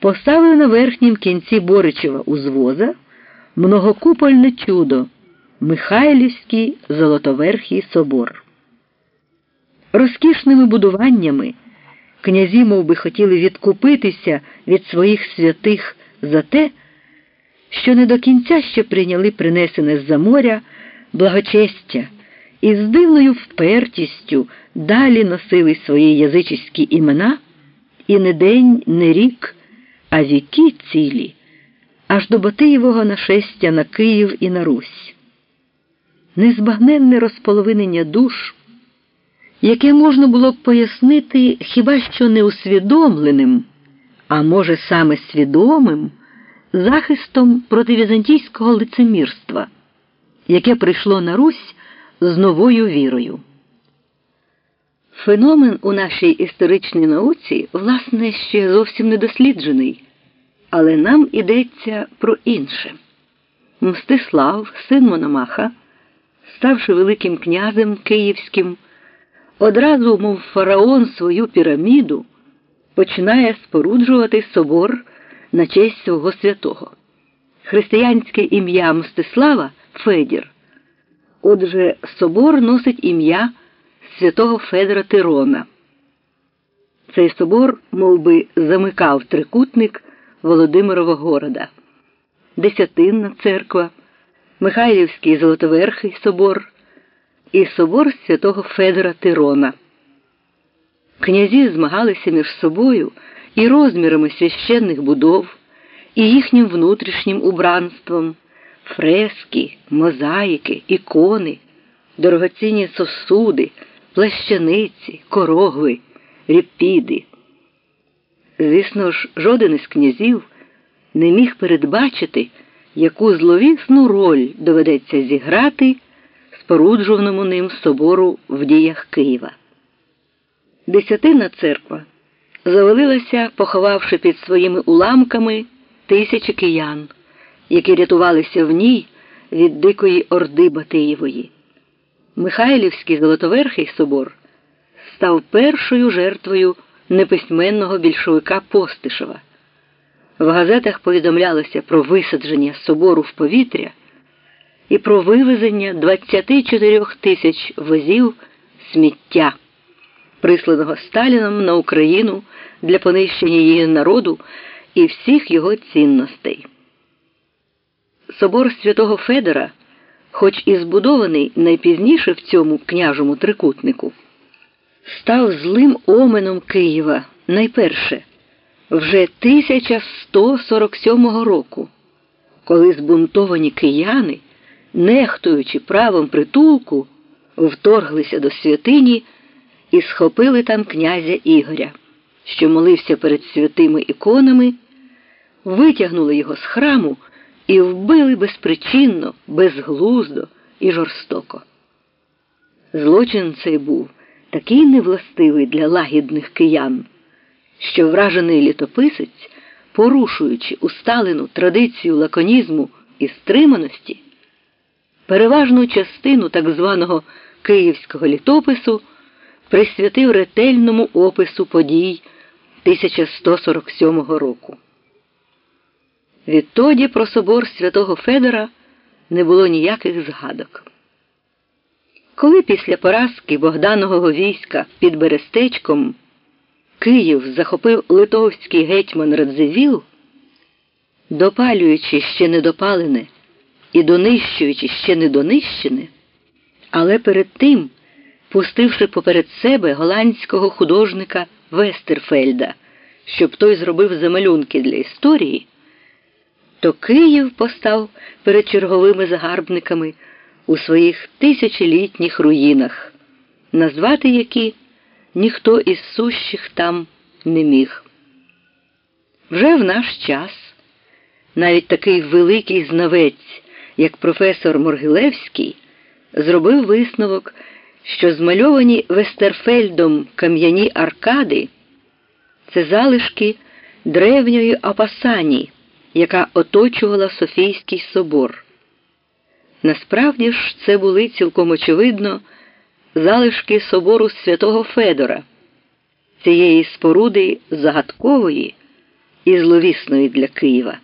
поставив на верхнім кінці Боричева узвоза многокупольне чудо Михайлівський Золотоверхий собор. Розкішними будуваннями князі мов би, хотіли відкупитися від своїх святих за те, що не до кінця ще прийняли принесене з за моря благочестя і з дивною впертістю далі носили свої язичські імена і не день, не рік, а віки цілі, аж до Батиєвого нашестя на Київ і на Русь. Незбагненне розполовинення душ, яке можна було б пояснити хіба що неусвідомленим, а може саме свідомим захистом проти візантійського лицемірства, яке прийшло на Русь з новою вірою. Феномен у нашій історичній науці, власне, ще зовсім не досліджений, але нам ідеться про інше. Мстислав, син Мономаха, ставши Великим князем Київським, одразу, мов фараон, свою піраміду, починає споруджувати собор на честь свого святого. Християнське ім'я Мстислава Федір. Отже, собор носить ім'я святого Федора Тирона. Цей собор мов би, замикав трикутник Володимирова города, Десятинна церква, Михайлівський Золотоверхий собор і собор святого Федора Тирона. Князі змагалися між собою і розмірами священних будов, і їхнім внутрішнім убранством, фрески, мозаїки, ікони, дорогоцінні сосуди, плащаниці, корогви, ріпіди. Звісно ж, жоден із князів не міг передбачити, яку зловісну роль доведеться зіграти споруджуваному ним собору в діях Києва. Десятина церква завалилася, поховавши під своїми уламками тисячі киян, які рятувалися в ній від дикої орди Батиєвої. Михайлівський Золотоверхий собор став першою жертвою неписьменного більшовика Постишева. В газетах повідомлялося про висадження собору в повітря і про вивезення 24 тисяч возів сміття присланого Сталіном на Україну для понищення її народу і всіх його цінностей. Собор святого Федора, хоч і збудований найпізніше в цьому княжому трикутнику, став злим оменом Києва найперше вже 1147 року, коли збунтовані кияни, нехтуючи правом притулку, вторглися до святині і схопили там князя Ігоря, що молився перед святими іконами, витягнули його з храму і вбили безпричинно, безглуздо і жорстоко. Злочин цей був такий невластивий для лагідних киян, що вражений літописець, порушуючи усталену традицію лаконізму і стриманості, переважну частину так званого київського літопису присвятив ретельному опису подій 1147 року. Відтоді про собор святого Федора не було ніяких згадок. Коли після поразки Богданового війська під Берестечком Київ захопив литовський гетьман Радзивіл, допалюючи ще недопалене і донищуючи ще недонищене, але перед тим пустивши поперед себе голландського художника Вестерфельда, щоб той зробив замалюнки для історії, то Київ постав перед черговими загарбниками у своїх тисячолітніх руїнах, назвати які ніхто із сущих там не міг. Вже в наш час навіть такий великий знавець, як професор Моргилевський, зробив висновок що змальовані Вестерфельдом кам'яні аркади це залишки древньої Апасані, яка оточувала Софійський собор. Насправді ж це були цілком очевидно залишки собору святого Федора, цієї споруди загадкової і зловісної для Києва.